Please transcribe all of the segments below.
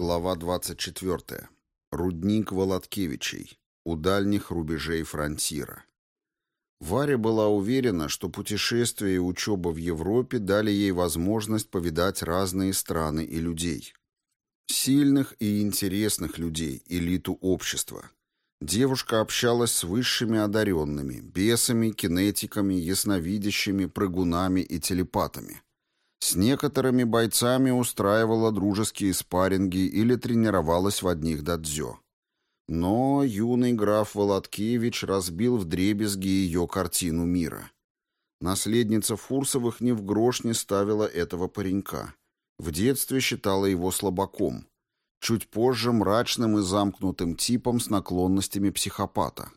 Глава 24. Рудник Володкевичей. У дальних рубежей фронтира. Варя была уверена, что путешествие и учеба в Европе дали ей возможность повидать разные страны и людей. Сильных и интересных людей, элиту общества. Девушка общалась с высшими одаренными, бесами, кинетиками, ясновидящими, прыгунами и телепатами – с некоторыми бойцами устраивала дружеские спарринги или тренировалась в одних дадзё. Но юный граф Володкевич разбил вдребезги ее картину мира. Наследница Фурсовых ни в грош не ставила этого паренька. В детстве считала его слабаком. Чуть позже мрачным и замкнутым типом с наклонностями психопата.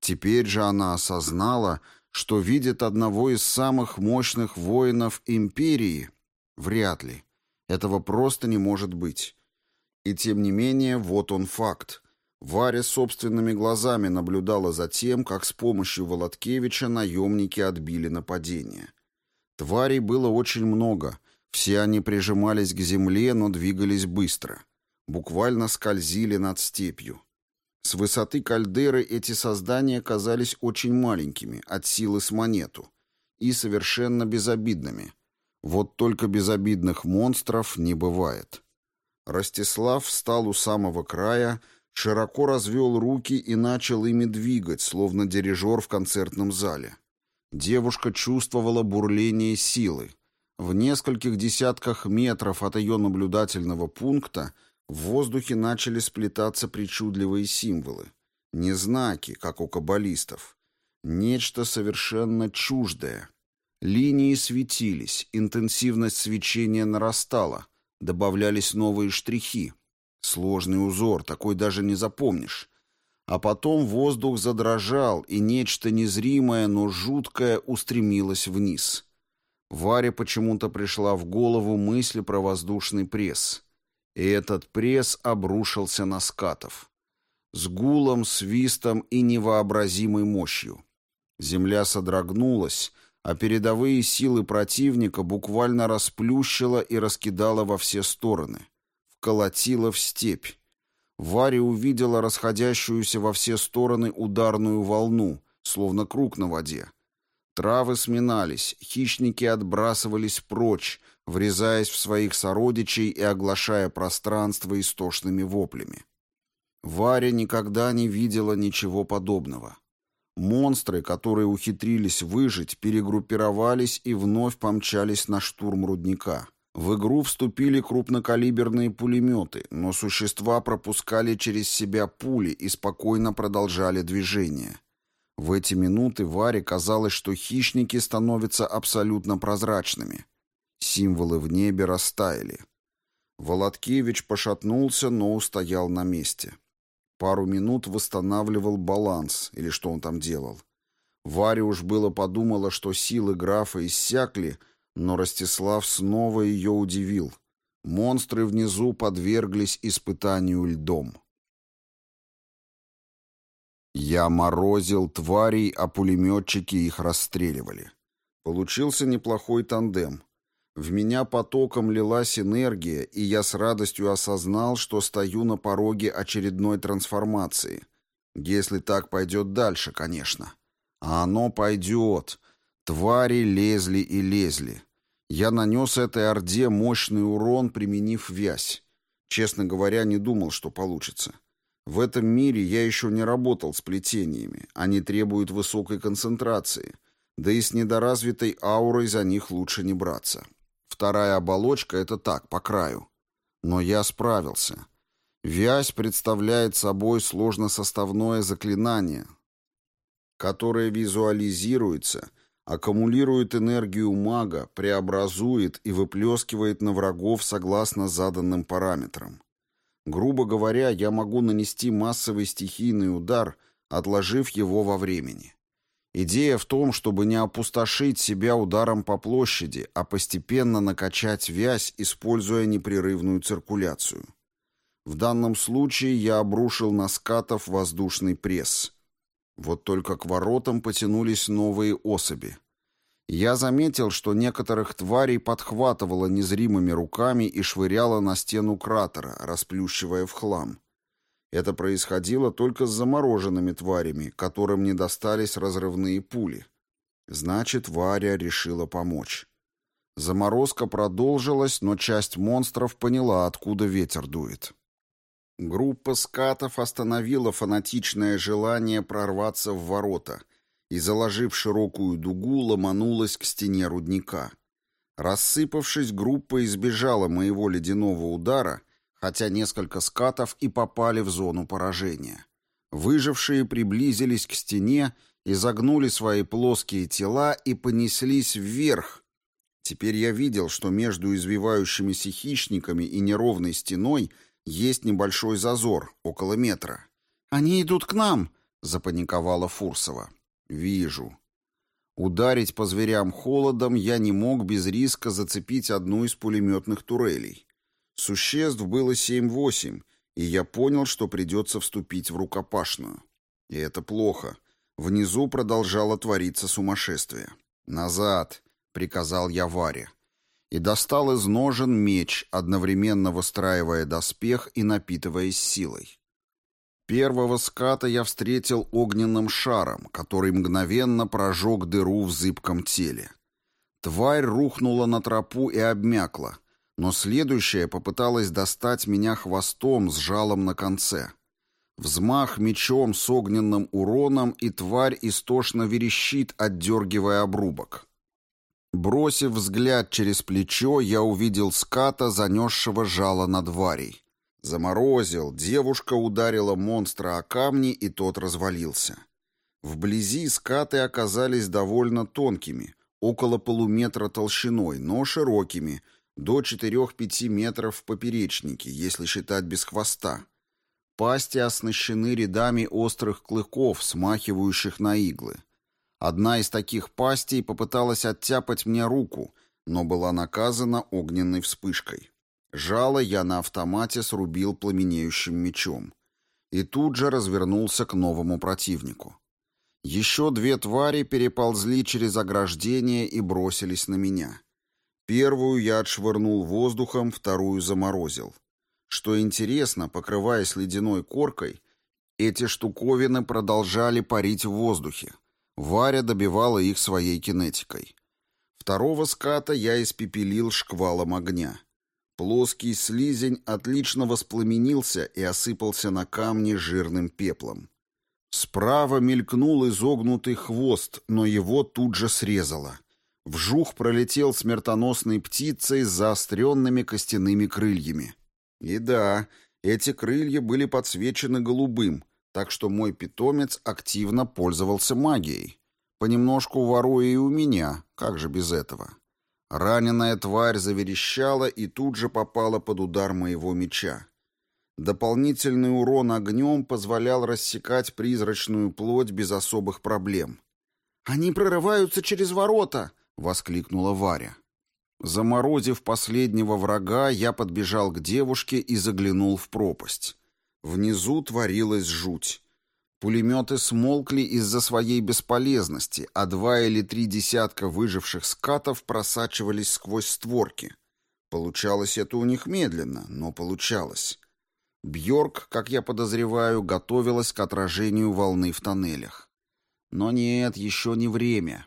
Теперь же она осознала, что видит одного из самых мощных воинов империи? Вряд ли. Этого просто не может быть. И тем не менее, вот он факт. Варя собственными глазами наблюдала за тем, как с помощью Володкевича наемники отбили нападение. Тварей было очень много, все они прижимались к земле, но двигались быстро. Буквально скользили над степью. С высоты кальдеры эти создания казались очень маленькими, от силы с монету, и совершенно безобидными. Вот только безобидных монстров не бывает. Ростислав встал у самого края, широко развел руки и начал ими двигать, словно дирижер в концертном зале. Девушка чувствовала бурление силы. В нескольких десятках метров от ее наблюдательного пункта – в воздухе начали сплетаться причудливые символы. Не знаки, как у каббалистов. Нечто совершенно чуждое. Линии светились, интенсивность свечения нарастала, добавлялись новые штрихи. Сложный узор, такой даже не запомнишь. А потом воздух задрожал, и нечто незримое, но жуткое устремилось вниз. Варе почему-то пришла в голову мысль про воздушный пресс — и этот пресс обрушился на скатов. С гулом, свистом и невообразимой мощью. Земля содрогнулась, а передовые силы противника буквально расплющила и раскидала во все стороны. Вколотила в степь. Варя увидела расходящуюся во все стороны ударную волну, словно круг на воде. Травы сминались, хищники отбрасывались прочь, врезаясь в своих сородичей и оглашая пространство истошными воплями. Варя никогда не видела ничего подобного. Монстры, которые ухитрились выжить, перегруппировались и вновь помчались на штурм рудника. В игру вступили крупнокалиберные пулеметы, но существа пропускали через себя пули и спокойно продолжали движение. В эти минуты Варе казалось, что хищники становятся абсолютно прозрачными – Символы в небе растаяли. Володкевич пошатнулся, но устоял на месте. Пару минут восстанавливал баланс, или что он там делал. Варя уж было подумала, что силы графа иссякли, но Ростислав снова ее удивил. Монстры внизу подверглись испытанию льдом. Я морозил тварей, а пулеметчики их расстреливали. Получился неплохой тандем. В меня потоком лилась энергия, и я с радостью осознал, что стою на пороге очередной трансформации. Если так пойдет дальше, конечно. А оно пойдет. Твари лезли и лезли. Я нанес этой орде мощный урон, применив вязь. Честно говоря, не думал, что получится. В этом мире я еще не работал с плетениями. Они требуют высокой концентрации. Да и с недоразвитой аурой за них лучше не браться. Вторая оболочка — это так, по краю. Но я справился. Вязь представляет собой сложносоставное заклинание, которое визуализируется, аккумулирует энергию мага, преобразует и выплескивает на врагов согласно заданным параметрам. Грубо говоря, я могу нанести массовый стихийный удар, отложив его во времени. Идея в том, чтобы не опустошить себя ударом по площади, а постепенно накачать вязь, используя непрерывную циркуляцию. В данном случае я обрушил на скатов воздушный пресс. Вот только к воротам потянулись новые особи. Я заметил, что некоторых тварей подхватывало незримыми руками и швыряло на стену кратера, расплющивая в хлам. Это происходило только с замороженными тварями, которым не достались разрывные пули. Значит, Варя решила помочь. Заморозка продолжилась, но часть монстров поняла, откуда ветер дует. Группа скатов остановила фанатичное желание прорваться в ворота и, заложив широкую дугу, ломанулась к стене рудника. Рассыпавшись, группа избежала моего ледяного удара хотя несколько скатов и попали в зону поражения. Выжившие приблизились к стене, изогнули свои плоские тела и понеслись вверх. Теперь я видел, что между извивающимися хищниками и неровной стеной есть небольшой зазор, около метра. «Они идут к нам!» — запаниковала Фурсова. «Вижу». Ударить по зверям холодом я не мог без риска зацепить одну из пулеметных турелей. Существ было семь-восемь, и я понял, что придется вступить в рукопашную. И это плохо. Внизу продолжало твориться сумасшествие. «Назад!» — приказал я Варе. И достал из ножен меч, одновременно выстраивая доспех и напитываясь силой. Первого ската я встретил огненным шаром, который мгновенно прожег дыру в зыбком теле. Тварь рухнула на тропу и обмякла — но следующая попыталась достать меня хвостом с жалом на конце. Взмах мечом с огненным уроном, и тварь истошно верещит, отдергивая обрубок. Бросив взгляд через плечо, я увидел ската, занесшего жало над Варей. Заморозил, девушка ударила монстра о камни, и тот развалился. Вблизи скаты оказались довольно тонкими, около полуметра толщиной, но широкими — до 4-5 метров в поперечнике, если считать без хвоста. Пасти оснащены рядами острых клыков, смахивающих на иглы. Одна из таких пастей попыталась оттяпать мне руку, но была наказана огненной вспышкой. Жало я на автомате срубил пламенеющим мечом. И тут же развернулся к новому противнику. Еще две твари переползли через ограждение и бросились на меня. Первую я отшвырнул воздухом, вторую заморозил. Что интересно, покрываясь ледяной коркой, эти штуковины продолжали парить в воздухе. Варя добивала их своей кинетикой. Второго ската я испепелил шквалом огня. Плоский слизень отлично воспламенился и осыпался на камни жирным пеплом. Справа мелькнул изогнутый хвост, но его тут же срезало. Вжух пролетел смертоносной птицей с заостренными костяными крыльями. И да, эти крылья были подсвечены голубым, так что мой питомец активно пользовался магией. Понемножку воруя и у меня, как же без этого. Раненая тварь заверещала и тут же попала под удар моего меча. Дополнительный урон огнем позволял рассекать призрачную плоть без особых проблем. «Они прорываются через ворота!» воскликнула Варя. Заморозив последнего врага, я подбежал к девушке и заглянул в пропасть. Внизу творилась жуть. Пулеметы смолкли из-за своей бесполезности, а два или три десятка выживших скатов просачивались сквозь створки. Получалось это у них медленно, но получалось. Бьорк, как я подозреваю, готовилась к отражению волны в тоннелях. Но нет, еще не время.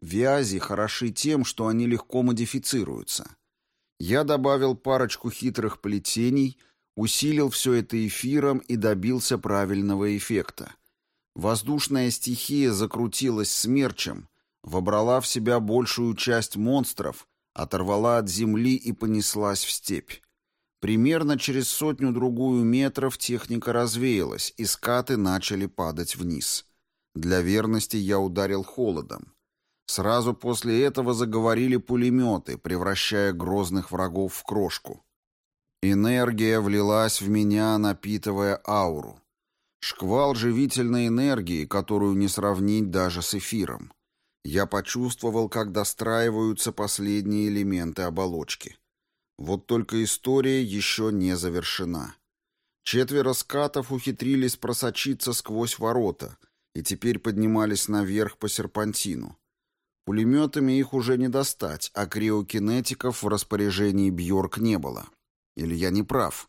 Вязи хороши тем, что они легко модифицируются. Я добавил парочку хитрых плетений, усилил все это эфиром и добился правильного эффекта. Воздушная стихия закрутилась смерчем, вобрала в себя большую часть монстров, оторвала от земли и понеслась в степь. Примерно через сотню-другую метров техника развеялась, и скаты начали падать вниз. Для верности я ударил холодом. Сразу после этого заговорили пулеметы, превращая грозных врагов в крошку. Энергия влилась в меня, напитывая ауру. Шквал живительной энергии, которую не сравнить даже с эфиром. Я почувствовал, как достраиваются последние элементы оболочки. Вот только история еще не завершена. Четверо скатов ухитрились просочиться сквозь ворота и теперь поднимались наверх по серпантину. Пулеметами их уже не достать, а криокинетиков в распоряжении Бьорк не было. Или я не прав?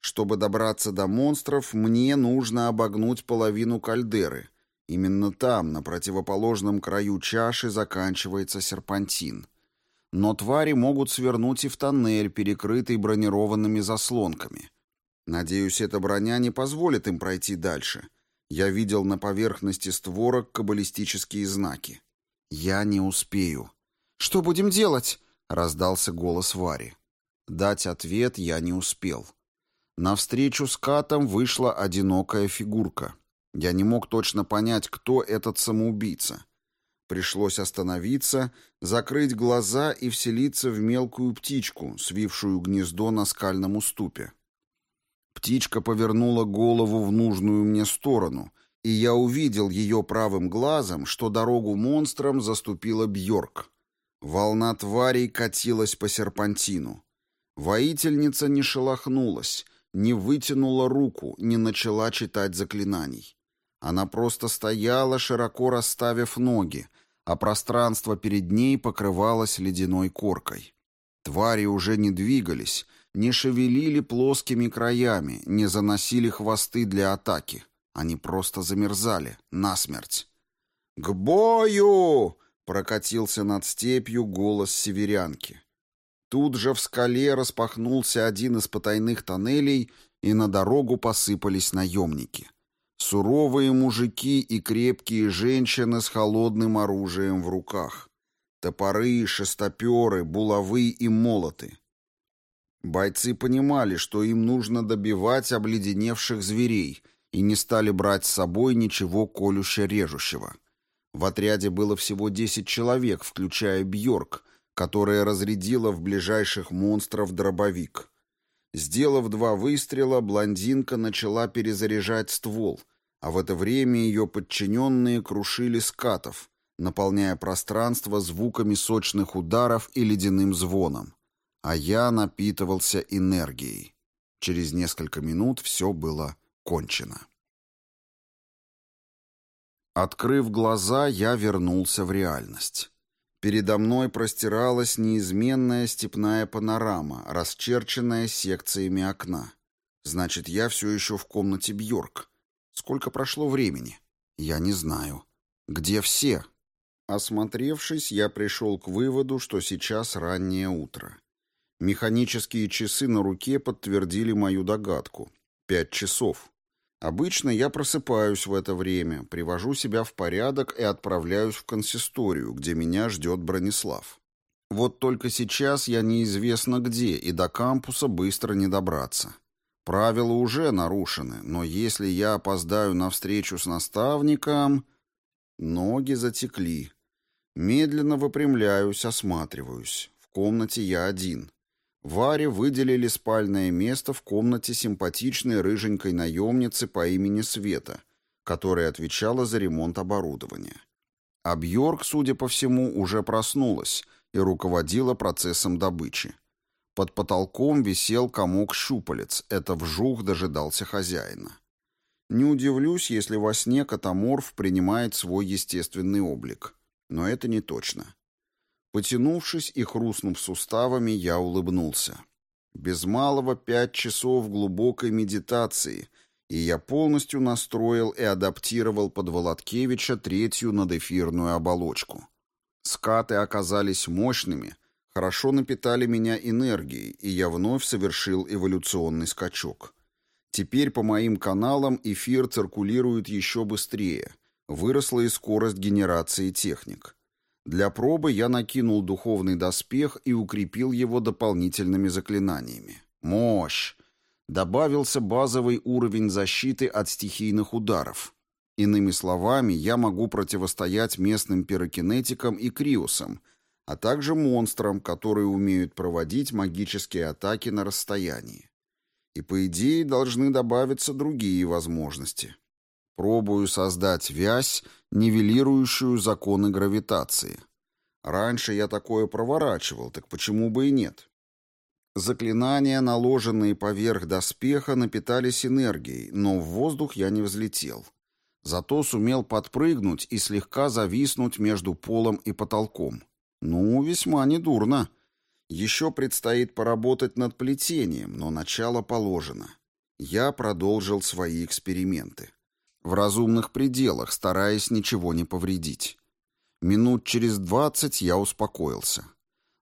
Чтобы добраться до монстров, мне нужно обогнуть половину кальдеры. Именно там, на противоположном краю чаши, заканчивается серпантин. Но твари могут свернуть и в тоннель, перекрытый бронированными заслонками. Надеюсь, эта броня не позволит им пройти дальше. Я видел на поверхности створок каббалистические знаки. Я не успею. «Что будем делать?» — раздался голос Вари. Дать ответ я не успел. Навстречу с Катом вышла одинокая фигурка. Я не мог точно понять, кто этот самоубийца. Пришлось остановиться, закрыть глаза и вселиться в мелкую птичку, свившую гнездо на скальном уступе. Птичка повернула голову в нужную мне сторону, и я увидел ее правым глазом, что дорогу монстрам заступила Бьорк. Волна тварей катилась по серпантину. Воительница не шелохнулась, не вытянула руку, не начала читать заклинаний. Она просто стояла, широко расставив ноги, а пространство перед ней покрывалось ледяной коркой. Твари уже не двигались, не шевелили плоскими краями, не заносили хвосты для атаки. Они просто замерзали, насмерть. «К бою!» — прокатился над степью голос северянки. Тут же в скале распахнулся один из потайных тоннелей, и на дорогу посыпались наемники. Суровые мужики и крепкие женщины с холодным оружием в руках. Топоры, шестоперы, булавы и молоты. Бойцы понимали, что им нужно добивать обледеневших зверей, и не стали брать с собой ничего колюще-режущего. В отряде было всего десять человек, включая Бьорк, которая разрядила в ближайших монстров дробовик. Сделав два выстрела, блондинка начала перезаряжать ствол, а в это время ее подчиненные крушили скатов, наполняя пространство звуками сочных ударов и ледяным звоном. А я напитывался энергией. Через несколько минут все было кончено. Открыв глаза, я вернулся в реальность. Передо мной простиралась неизменная степная панорама, расчерченная секциями окна. Значит, я все еще в комнате Бьорк. Сколько прошло времени? Я не знаю. Где все? Осмотревшись, я пришел к выводу, что сейчас раннее утро. Механические часы на руке подтвердили мою догадку. Пять часов. Обычно я просыпаюсь в это время, привожу себя в порядок и отправляюсь в консисторию, где меня ждет Бронислав. Вот только сейчас я неизвестно где, и до кампуса быстро не добраться. Правила уже нарушены, но если я опоздаю на встречу с наставником... Ноги затекли. Медленно выпрямляюсь, осматриваюсь. В комнате я один. Варе выделили спальное место в комнате симпатичной рыженькой наемницы по имени Света, которая отвечала за ремонт оборудования. А Бьорк, судя по всему, уже проснулась и руководила процессом добычи. Под потолком висел комок щупалец, это вжух дожидался хозяина. Не удивлюсь, если во сне катаморф принимает свой естественный облик. Но это не точно. Потянувшись и хрустнув суставами, я улыбнулся. Без малого пять часов глубокой медитации, и я полностью настроил и адаптировал под Володкевича третью надэфирную оболочку. Скаты оказались мощными, хорошо напитали меня энергией, и я вновь совершил эволюционный скачок. Теперь по моим каналам эфир циркулирует еще быстрее, выросла и скорость генерации техник. Для пробы я накинул духовный доспех и укрепил его дополнительными заклинаниями. Мощь! Добавился базовый уровень защиты от стихийных ударов. Иными словами, я могу противостоять местным пирокинетикам и криосам, а также монстрам, которые умеют проводить магические атаки на расстоянии. И по идее должны добавиться другие возможности. Пробую создать вязь, нивелирующую законы гравитации. Раньше я такое проворачивал, так почему бы и нет? Заклинания, наложенные поверх доспеха, напитались энергией, но в воздух я не взлетел. Зато сумел подпрыгнуть и слегка зависнуть между полом и потолком. Ну, весьма недурно. Еще предстоит поработать над плетением, но начало положено. Я продолжил свои эксперименты. В разумных пределах, стараясь ничего не повредить. Минут через двадцать я успокоился.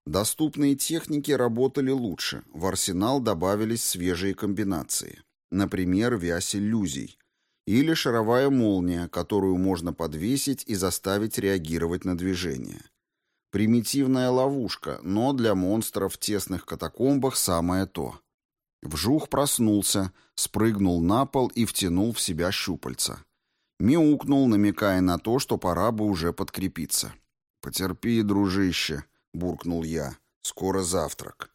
Доступные техники работали лучше, в арсенал добавились свежие комбинации. Например, вязь иллюзий. Или шаровая молния, которую можно подвесить и заставить реагировать на движение. Примитивная ловушка, но для монстров в тесных катакомбах самое то. Вжух проснулся, спрыгнул на пол и втянул в себя щупальца. Мяукнул, намекая на то, что пора бы уже подкрепиться. «Потерпи, дружище», — буркнул я. «Скоро завтрак».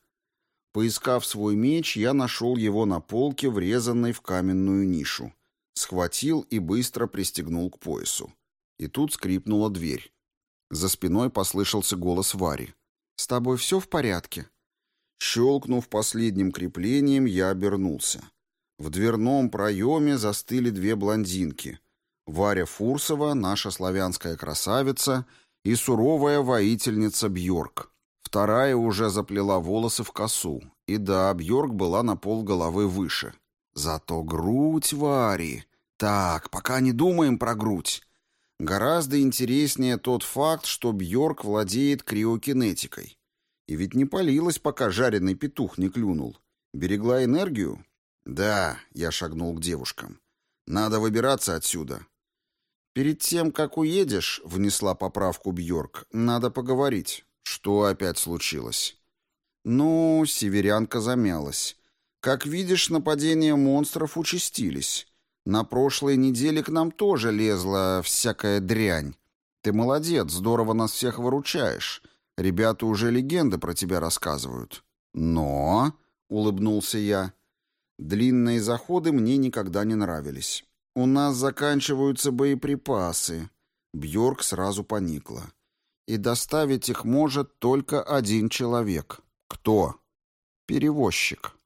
Поискав свой меч, я нашел его на полке, врезанной в каменную нишу. Схватил и быстро пристегнул к поясу. И тут скрипнула дверь. За спиной послышался голос Вари. «С тобой все в порядке?» Щелкнув последним креплением, я обернулся. В дверном проеме застыли две блондинки. Варя Фурсова, наша славянская красавица, и суровая воительница Бьорк. Вторая уже заплела волосы в косу. И да, Бьорк была на пол головы выше. Зато грудь Вари. Так, пока не думаем про грудь. Гораздо интереснее тот факт, что Бьорк владеет криокинетикой. И ведь не палилась, пока жареный петух не клюнул. Берегла энергию? Да, я шагнул к девушкам. Надо выбираться отсюда. Перед тем, как уедешь, внесла поправку Бьорк, надо поговорить. Что опять случилось? Ну, северянка замялась. Как видишь, нападения монстров участились. На прошлой неделе к нам тоже лезла всякая дрянь. Ты молодец, здорово нас всех выручаешь. Ребята уже легенды про тебя рассказывают. Но, — улыбнулся я, — длинные заходы мне никогда не нравились. У нас заканчиваются боеприпасы. Бьорк сразу поникла. И доставить их может только один человек. Кто? Перевозчик.